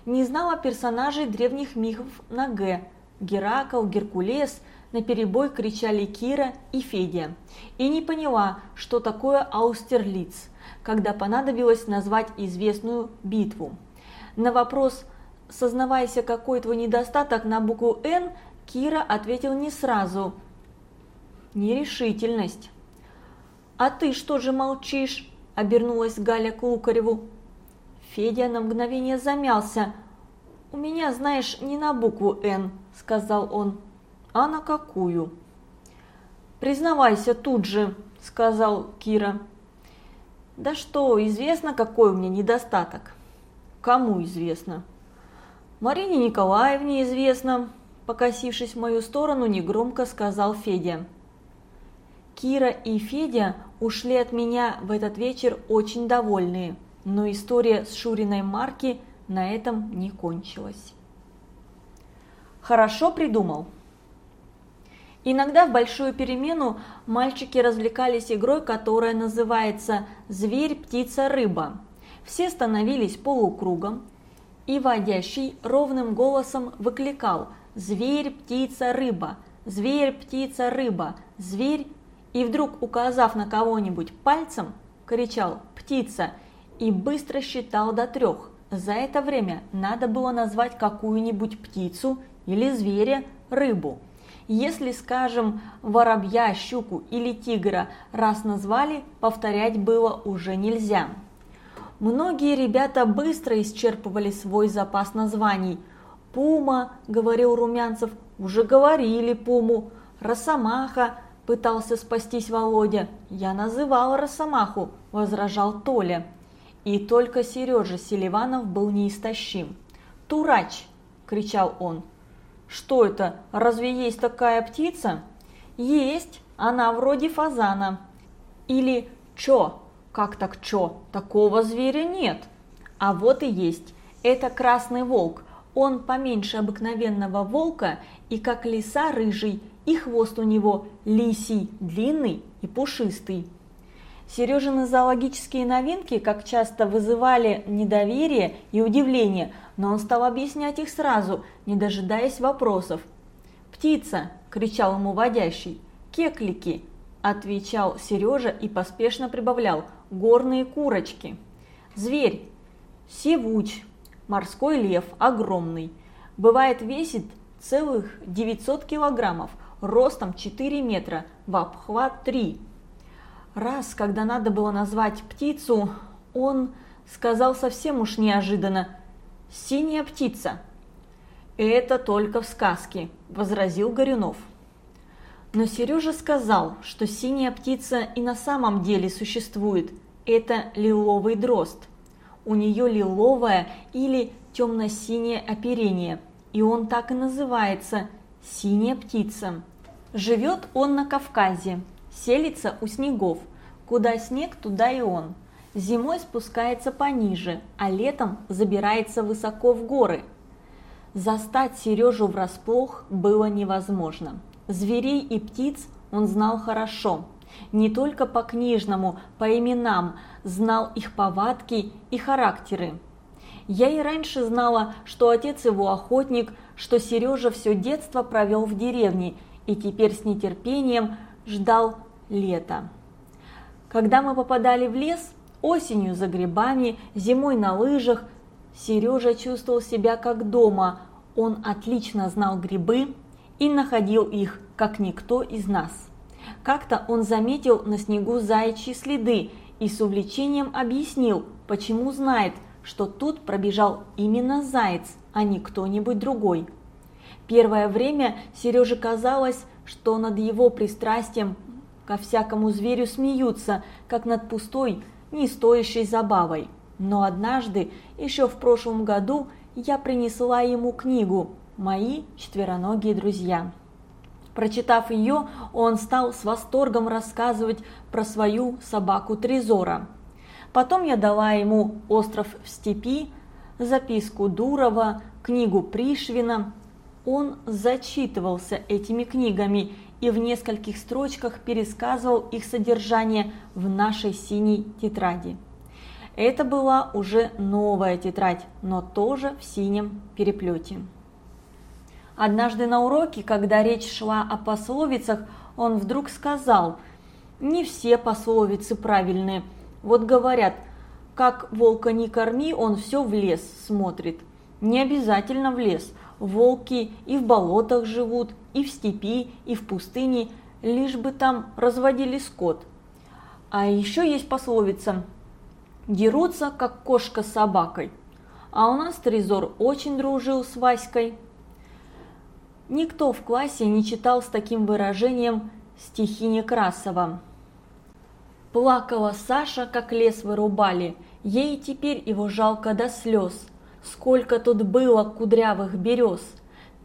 Не знала персонажей древних мифов на «г». Геракл, Геркулес, наперебой кричали Кира и Федя. И не поняла, что такое Аустерлиц, когда понадобилось назвать известную битву. На вопрос «Сознавайся, какой твой недостаток на букву «Н», Кира ответил не сразу. Нерешительность. «А ты что же молчишь?» – обернулась Галя к Лукареву. Федя на мгновение замялся. «У меня, знаешь, не на букву «Н», – сказал он, – «а на какую?» «Признавайся тут же», – сказал Кира. «Да что, известно, какой у меня недостаток?» «Кому известно?» «Марине Николаевне известно», – покосившись в мою сторону, негромко сказал Федя. Кира и Федя ушли от меня в этот вечер очень довольные, но история с Шуриной Марки на этом не кончилась. Хорошо придумал. Иногда в большую перемену мальчики развлекались игрой, которая называется «Зверь, птица, рыба». Все становились полукругом, и водящий ровным голосом выкликал «Зверь, птица, рыба! Зверь, птица, рыба! Зверь!» И вдруг, указав на кого-нибудь пальцем, кричал «Птица!» и быстро считал до трех. За это время надо было назвать какую-нибудь птицу или зверя, рыбу. Если, скажем, воробья, щуку или тигра раз назвали, повторять было уже нельзя. Многие ребята быстро исчерпывали свой запас названий. «Пума», – говорил Румянцев, – «уже говорили Пуму», «Росомаха», – пытался спастись Володя. «Я называл Росомаху», – возражал Толя. И только Сережа Селиванов был неистощим. «Турач!» – кричал он. «Что это? Разве есть такая птица?» «Есть, она вроде фазана». Или «Чё?» «Как так чё? Такого зверя нет». А вот и есть. Это красный волк. Он поменьше обыкновенного волка и как лиса рыжий, и хвост у него лисий, длинный и пушистый. Сережины зоологические новинки как часто вызывали недоверие и удивление, но он стал объяснять их сразу, не дожидаясь вопросов. «Птица!» – кричал ему водящий. «Кеклики!» – отвечал Сережа и поспешно прибавлял. «Горные курочки!» «Зверь!» «Севуч!» Морской лев, огромный. Бывает весит целых 900 килограммов, ростом 4 метра, в обхват 3 Раз, когда надо было назвать птицу, он сказал совсем уж неожиданно «Синяя птица». «Это только в сказке», – возразил Горюнов. Но Сережа сказал, что синяя птица и на самом деле существует. Это лиловый дрозд. У нее лиловое или темно-синее оперение, и он так и называется – синяя птица. Живет он на Кавказе, селится у снегов. Куда снег, туда и он. Зимой спускается пониже, а летом забирается высоко в горы. Застать Сережу врасплох было невозможно. Зверей и птиц он знал хорошо. Не только по книжному, по именам, знал их повадки и характеры. Я и раньше знала, что отец его охотник, что Сережа все детство провел в деревне и теперь с нетерпением ждал лета. Когда мы попадали в лес, осенью за грибами, зимой на лыжах, Сережа чувствовал себя как дома. Он отлично знал грибы и находил их, как никто из нас. Как-то он заметил на снегу заячьи следы и с увлечением объяснил, почему знает, что тут пробежал именно заяц, а не кто-нибудь другой. Первое время Сереже казалось, что над его пристрастием ко всякому зверю смеются, как над пустой, не стоящей забавой. Но однажды, еще в прошлом году, я принесла ему книгу «Мои четвероногие друзья». Прочитав ее, он стал с восторгом рассказывать про свою собаку Трезора. Потом я дала ему «Остров в степи», записку Дурова, книгу Пришвина. Он зачитывался этими книгами и в нескольких строчках пересказывал их содержание в нашей синей тетради. Это была уже новая тетрадь, но тоже в синем переплете. Однажды на уроке, когда речь шла о пословицах, он вдруг сказал, «Не все пословицы правильные. Вот говорят, как волка не корми, он все в лес смотрит. Не обязательно в лес. Волки и в болотах живут, и в степи, и в пустыне, лишь бы там разводили скот. А еще есть пословица «Дерутся, как кошка с собакой». А у нас Трезор очень дружил с Васькой. Никто в классе не читал с таким выражением стихи Некрасова. Плакала Саша, как лес вырубали, ей теперь его жалко до слез. Сколько тут было кудрявых берез,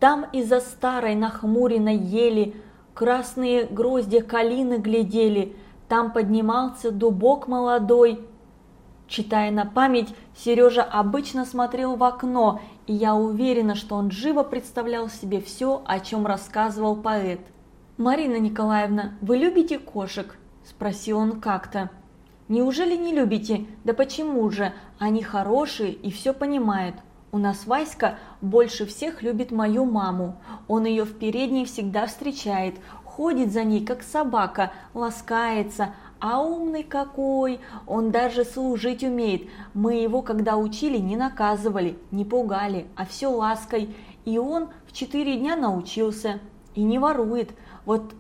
там из-за старой нахмуренной ели красные грозди калины глядели, там поднимался дубок молодой, Читая на память, Сережа обычно смотрел в окно, и я уверена, что он живо представлял себе все, о чем рассказывал поэт. «Марина Николаевна, вы любите кошек?» – спросил он как-то. «Неужели не любите? Да почему же? Они хорошие и все понимают. У нас Васька больше всех любит мою маму. Он ее в передней всегда встречает, ходит за ней, как собака, ласкается, а умный какой, он даже служить умеет. Мы его, когда учили, не наказывали, не пугали, а все лаской. И он в четыре дня научился. И не ворует. Вот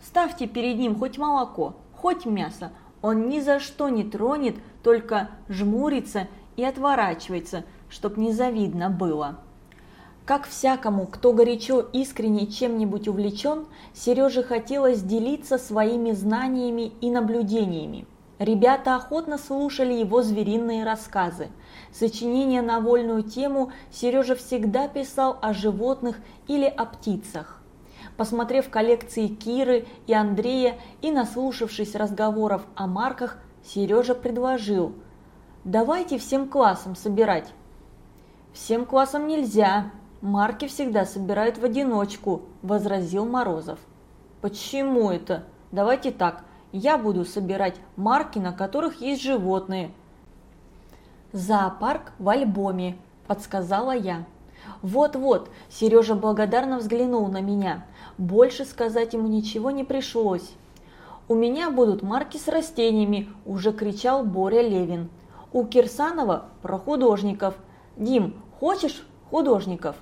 ставьте перед ним хоть молоко, хоть мясо. Он ни за что не тронет, только жмурится и отворачивается, чтоб незавидно было. Как всякому, кто горячо искренне чем-нибудь увлечен, Сереже хотелось делиться своими знаниями и наблюдениями. Ребята охотно слушали его звериные рассказы. Сочинения на вольную тему Сережа всегда писал о животных или о птицах. Посмотрев коллекции Киры и Андрея и наслушавшись разговоров о марках, Сережа предложил «Давайте всем классом собирать». «Всем классом нельзя», «Марки всегда собирают в одиночку», – возразил Морозов. «Почему это? Давайте так, я буду собирать марки, на которых есть животные». «Зоопарк в альбоме», – подсказала я. «Вот-вот», – Сережа благодарно взглянул на меня. Больше сказать ему ничего не пришлось. «У меня будут марки с растениями», – уже кричал Боря Левин. «У Кирсанова про художников. Дим, хочешь художников?»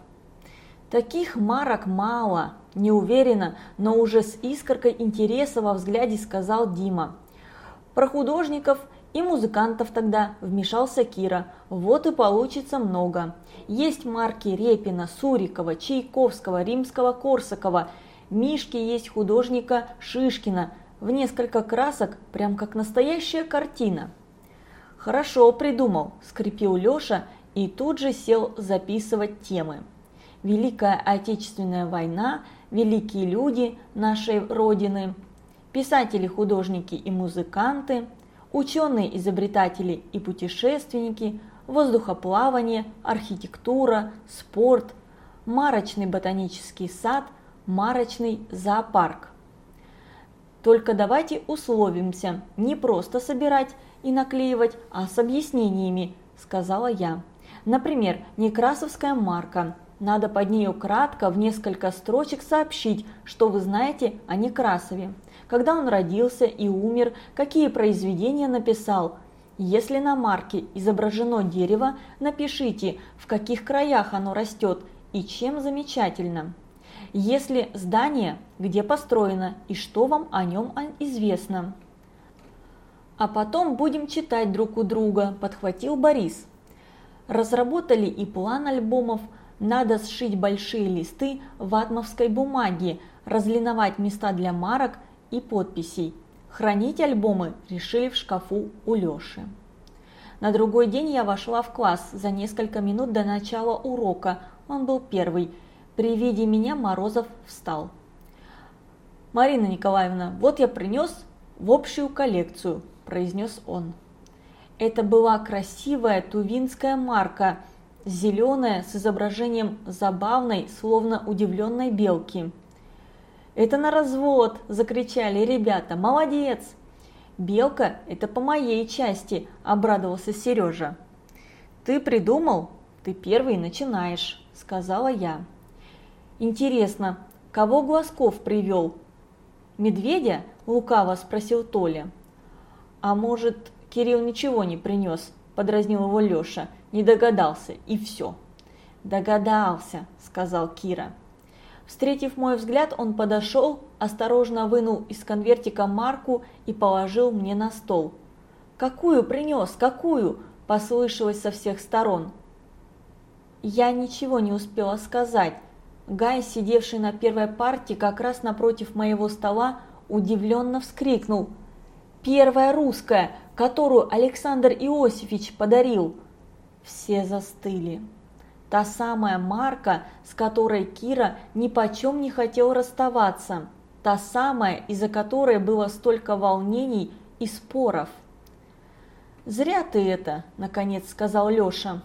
Таких марок мало, не уверенно, но уже с искоркой интереса во взгляде сказал Дима. Про художников и музыкантов тогда вмешался Кира. Вот и получится много. Есть марки Репина, Сурикова, Чайковского, Римского-Корсакова. Мишки есть художника Шишкина. В несколько красок, прям как настоящая картина. Хорошо придумал, скрипел Леша и тут же сел записывать темы. Великая Отечественная война, великие люди нашей Родины, писатели, художники и музыканты, ученые, изобретатели и путешественники, воздухоплавание, архитектура, спорт, марочный ботанический сад, марочный зоопарк. Только давайте условимся, не просто собирать и наклеивать, а с объяснениями, сказала я. Например, Некрасовская марка, надо под нею кратко в несколько строчек сообщить, что вы знаете о Некрасове, когда он родился и умер, какие произведения написал. Если на марке изображено дерево, напишите, в каких краях оно растет и чем замечательно. Если здание, где построено и что вам о нем известно. А потом будем читать друг у друга, подхватил Борис. Разработали и план альбомов – надо сшить большие листы ватмовской бумаги, разлиновать места для марок и подписей. Хранить альбомы решили в шкафу у Лёши. На другой день я вошла в класс за несколько минут до начала урока. Он был первый. При виде меня Морозов встал. «Марина Николаевна, вот я принес в общую коллекцию», – произнес он. Это была красивая тувинская марка, зеленая с изображением забавной, словно удивленной белки. «Это на развод!» – закричали ребята. «Молодец!» «Белка – это по моей части!» – обрадовался Сережа. «Ты придумал? Ты первый начинаешь!» – сказала я. «Интересно, кого Глазков привел?» «Медведя?» – лукаво спросил Толя. «А может, Кирилл ничего не принес?» – подразнил его Леша. «Не догадался, и все». «Догадался», – сказал Кира. Встретив мой взгляд, он подошел, осторожно вынул из конвертика марку и положил мне на стол. «Какую принес? Какую?» – послышалось со всех сторон. Я ничего не успела сказать. Гай, сидевший на первой парте как раз напротив моего стола, удивленно вскрикнул. «Первая русская, которую Александр Иосифович подарил!» Все застыли. Та самая Марка, с которой Кира ни почем не хотел расставаться. Та самая, из-за которой было столько волнений и споров. «Зря ты это», – наконец сказал Леша.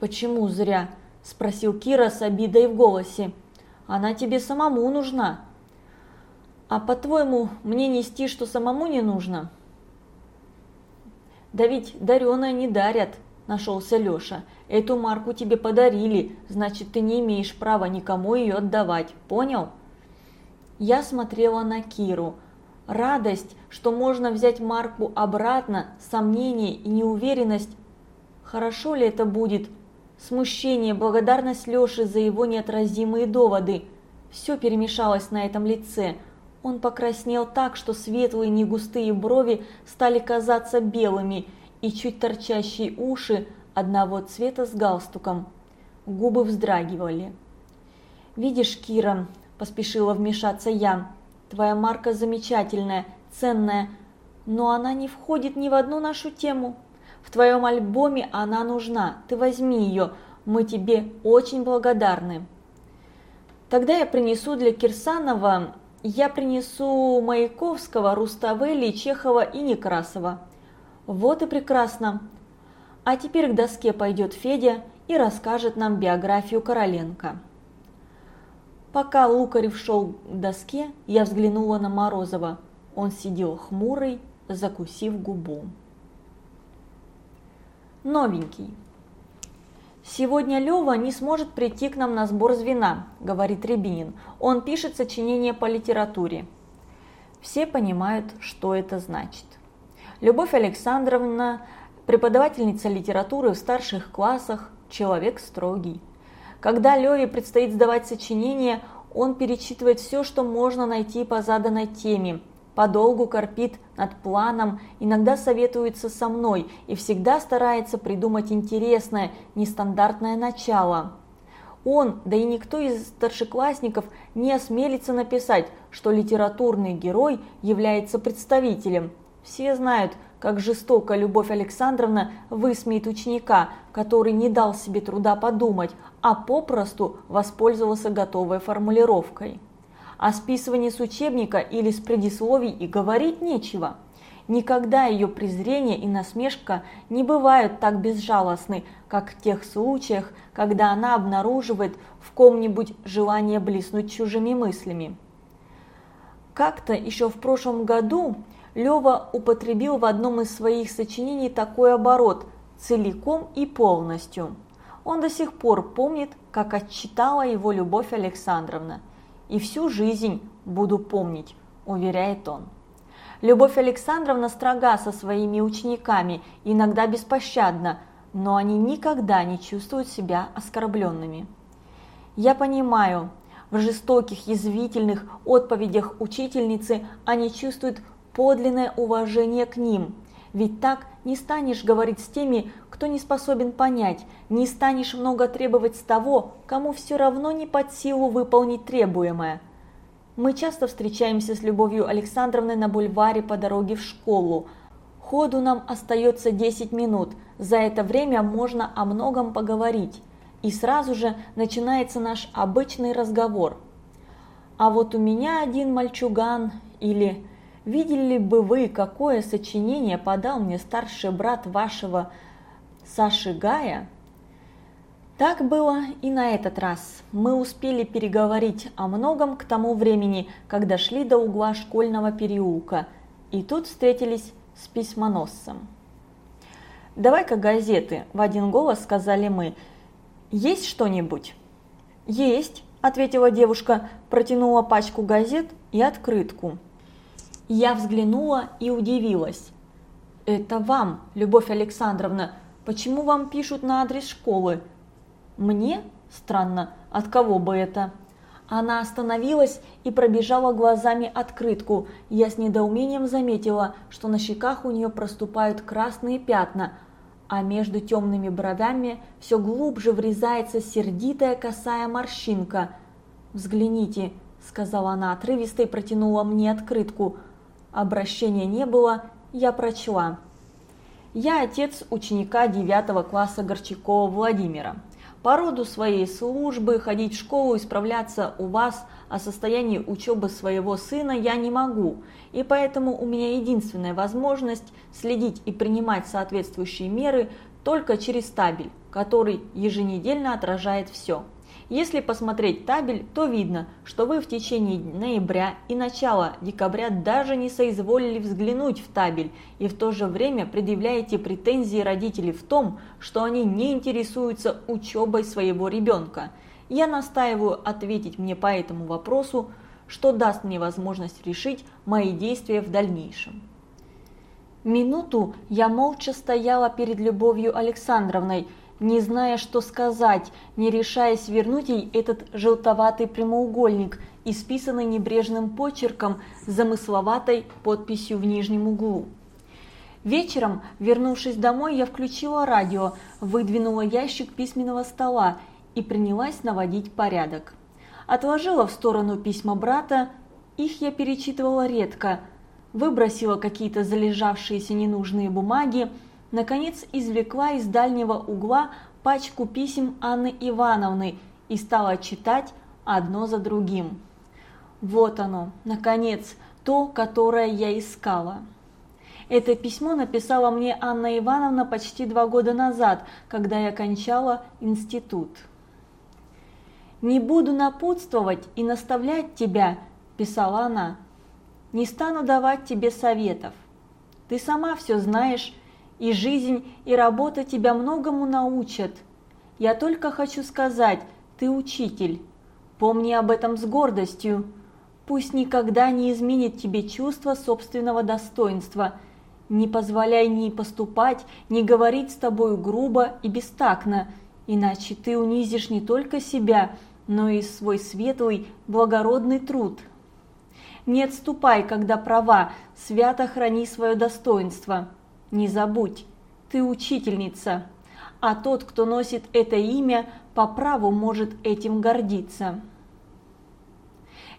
«Почему зря?» – спросил Кира с обидой в голосе. «Она тебе самому нужна». «А по-твоему, мне нести, что самому не нужно?» «Да ведь дареное не дарят», – нашелся Леша. Эту марку тебе подарили, значит, ты не имеешь права никому ее отдавать, понял? Я смотрела на Киру. Радость, что можно взять марку обратно, сомнение и неуверенность. Хорошо ли это будет? Смущение, благодарность Лёши за его неотразимые доводы. Все перемешалось на этом лице. Он покраснел так, что светлые негустые брови стали казаться белыми, и чуть торчащие уши одного цвета с галстуком. Губы вздрагивали. «Видишь, Кира», – поспешила вмешаться я, – «твоя марка замечательная, ценная, но она не входит ни в одну нашу тему. В твоем альбоме она нужна, ты возьми ее, мы тебе очень благодарны». Тогда я принесу для Кирсанова, я принесу Маяковского, Руставели, Чехова и Некрасова. Вот и прекрасно. А теперь к доске пойдет Федя и расскажет нам биографию Короленко. Пока Лукарев шел к доске, я взглянула на Морозова. Он сидел хмурый, закусив губу. Новенький. «Сегодня Лёва не сможет прийти к нам на сбор звена», – говорит Рябинин. «Он пишет сочинение по литературе». Все понимают, что это значит. Любовь Александровна преподавательница литературы в старших классах, человек строгий. Когда Леве предстоит сдавать сочинение, он перечитывает все, что можно найти по заданной теме, подолгу корпит над планом, иногда советуется со мной и всегда старается придумать интересное, нестандартное начало. Он, да и никто из старшеклассников не осмелится написать, что литературный герой является представителем. Все знают, как жестоко Любовь Александровна высмеет ученика, который не дал себе труда подумать, а попросту воспользовался готовой формулировкой. О списывании с учебника или с предисловий и говорить нечего. Никогда ее презрение и насмешка не бывают так безжалостны, как в тех случаях, когда она обнаруживает в ком-нибудь желание блеснуть чужими мыслями. Как-то еще в прошлом году Лева употребил в одном из своих сочинений такой оборот «целиком и полностью». Он до сих пор помнит, как отчитала его Любовь Александровна. «И всю жизнь буду помнить», – уверяет он. Любовь Александровна строга со своими учениками, иногда беспощадна, но они никогда не чувствуют себя оскорбленными. Я понимаю, в жестоких, язвительных отповедях учительницы они чувствуют подлинное уважение к ним. Ведь так не станешь говорить с теми, кто не способен понять, не станешь много требовать с того, кому все равно не под силу выполнить требуемое. Мы часто встречаемся с Любовью Александровной на бульваре по дороге в школу. Ходу нам остается 10 минут, за это время можно о многом поговорить. И сразу же начинается наш обычный разговор. А вот у меня один мальчуган или видели бы вы, какое сочинение подал мне старший брат вашего Саши Гая? Так было и на этот раз. Мы успели переговорить о многом к тому времени, когда шли до угла школьного переулка, и тут встретились с письмоносцем. «Давай-ка газеты», – в один голос сказали мы. «Есть что-нибудь?» «Есть», – ответила девушка, протянула пачку газет и открытку. Я взглянула и удивилась. «Это вам, Любовь Александровна, почему вам пишут на адрес школы?» «Мне? Странно, от кого бы это?» Она остановилась и пробежала глазами открытку. Я с недоумением заметила, что на щеках у нее проступают красные пятна, а между темными бровями все глубже врезается сердитая косая морщинка. «Взгляните», – сказала она отрывисто и протянула мне открытку. Обращения не было, я прочла. «Я отец ученика 9 класса Горчакова Владимира по роду своей службы ходить в школу и справляться у вас о состоянии учебы своего сына я не могу, и поэтому у меня единственная возможность следить и принимать соответствующие меры только через табель, который еженедельно отражает все. Если посмотреть табель, то видно, что вы в течение ноября и начала декабря даже не соизволили взглянуть в табель и в то же время предъявляете претензии родителей в том, что они не интересуются учебой своего ребенка. Я настаиваю ответить мне по этому вопросу, что даст мне возможность решить мои действия в дальнейшем. Минуту я молча стояла перед Любовью Александровной, не зная, что сказать, не решаясь вернуть ей этот желтоватый прямоугольник, исписанный небрежным почерком с замысловатой подписью в нижнем углу. Вечером, вернувшись домой, я включила радио, выдвинула ящик письменного стола и принялась наводить порядок. Отложила в сторону письма брата, их я перечитывала редко, выбросила какие-то залежавшиеся ненужные бумаги, наконец извлекла из дальнего угла пачку писем Анны Ивановны и стала читать одно за другим. Вот оно, наконец, то, которое я искала. Это письмо написала мне Анна Ивановна почти два года назад, когда я кончала институт. «Не буду напутствовать и наставлять тебя», – писала она. «Не стану давать тебе советов. Ты сама все знаешь и жизнь, и работа тебя многому научат. Я только хочу сказать, ты учитель. Помни об этом с гордостью. Пусть никогда не изменит тебе чувство собственного достоинства. Не позволяй ни поступать, ни говорить с тобою грубо и бестактно, иначе ты унизишь не только себя, но и свой светлый, благородный труд. Не отступай, когда права, свято храни свое достоинство. Не забудь, ты учительница, а тот, кто носит это имя, по праву может этим гордиться.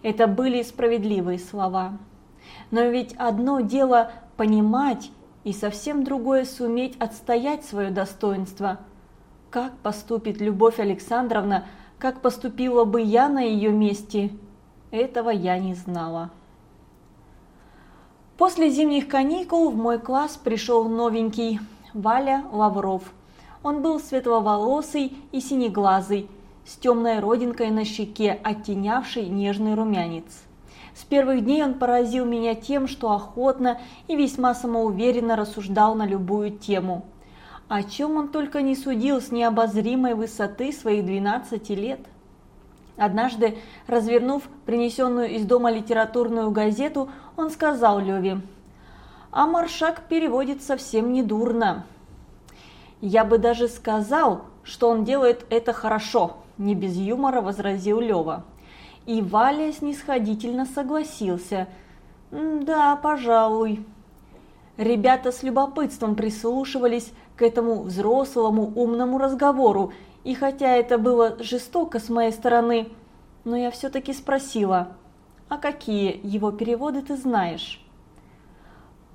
Это были справедливые слова. Но ведь одно дело понимать и совсем другое суметь отстоять свое достоинство. Как поступит Любовь Александровна, как поступила бы я на ее месте, этого я не знала. После зимних каникул в мой класс пришел новенький Валя Лавров. Он был светловолосый и синеглазый, с темной родинкой на щеке, оттенявшей нежный румянец. С первых дней он поразил меня тем, что охотно и весьма самоуверенно рассуждал на любую тему. О чем он только не судил с необозримой высоты своих 12 лет. Однажды, развернув принесенную из дома литературную газету, он сказал Леве, «А маршак переводит совсем недурно». «Я бы даже сказал, что он делает это хорошо», – не без юмора возразил Лева. И Валя снисходительно согласился. «Да, пожалуй». Ребята с любопытством прислушивались к этому взрослому умному разговору и хотя это было жестоко с моей стороны, но я все-таки спросила, а какие его переводы ты знаешь?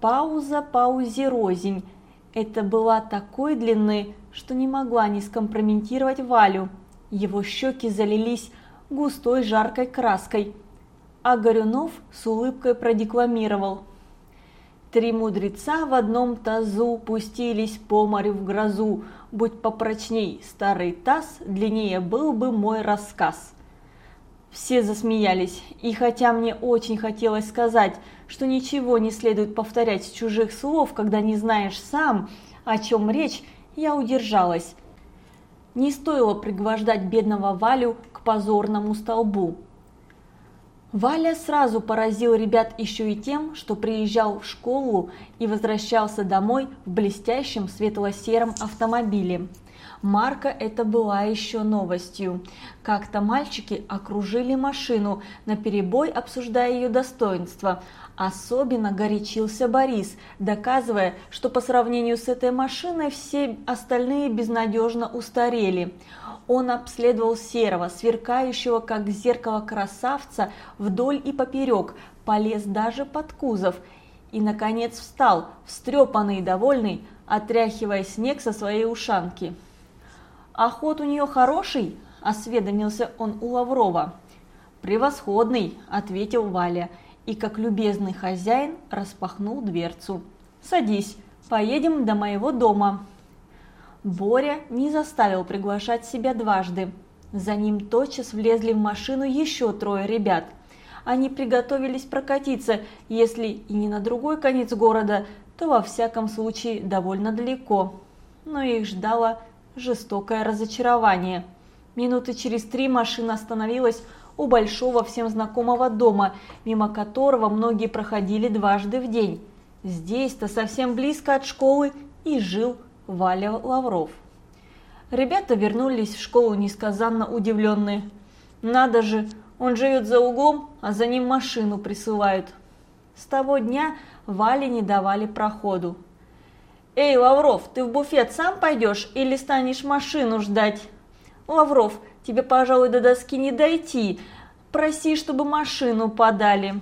пауза паузе рознь. Это была такой длины, что не могла не скомпрометировать Валю. Его щеки залились густой жаркой краской, а Горюнов с улыбкой продекламировал. Три мудреца в одном тазу пустились по морю в грозу, будь попрочней старый таз, длиннее был бы мой рассказ. Все засмеялись, и хотя мне очень хотелось сказать, что ничего не следует повторять с чужих слов, когда не знаешь сам, о чем речь, я удержалась. Не стоило пригвождать бедного Валю к позорному столбу. Валя сразу поразил ребят еще и тем, что приезжал в школу и возвращался домой в блестящем светло-сером автомобиле. Марка это была еще новостью. Как-то мальчики окружили машину, наперебой обсуждая ее достоинства. Особенно горячился Борис, доказывая, что по сравнению с этой машиной все остальные безнадежно устарели. Он обследовал серого, сверкающего как зеркало красавца вдоль и поперек, полез даже под кузов и, наконец, встал, встрепанный и довольный, отряхивая снег со своей ушанки. «А ход у нее хороший?» – осведомился он у Лаврова. «Превосходный», – ответил Валя, и как любезный хозяин распахнул дверцу. «Садись, поедем до моего дома». Боря не заставил приглашать себя дважды. За ним тотчас влезли в машину еще трое ребят. Они приготовились прокатиться, если и не на другой конец города, то во всяком случае довольно далеко. Но их ждало жестокое разочарование. Минуты через три машина остановилась у большого всем знакомого дома, мимо которого многие проходили дважды в день. Здесь-то совсем близко от школы и жил Валя Лавров. Ребята вернулись в школу несказанно удивленные. Надо же, он живет за углом, а за ним машину присылают. С того дня Вале не давали проходу. «Эй, Лавров, ты в буфет сам пойдешь или станешь машину ждать?» «Лавров, тебе, пожалуй, до доски не дойти. Проси, чтобы машину подали».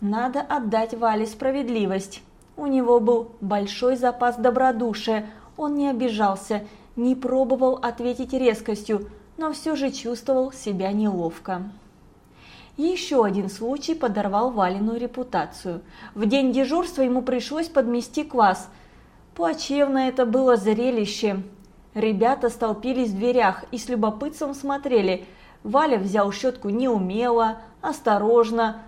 Надо отдать Вале справедливость. У него был большой запас добродушия, он не обижался, не пробовал ответить резкостью, но все же чувствовал себя неловко. Еще один случай подорвал Валину репутацию. В день дежурства ему пришлось подмести квас – Плачевно это было зрелище. Ребята столпились в дверях и с любопытством смотрели. Валя взял щетку неумело, осторожно,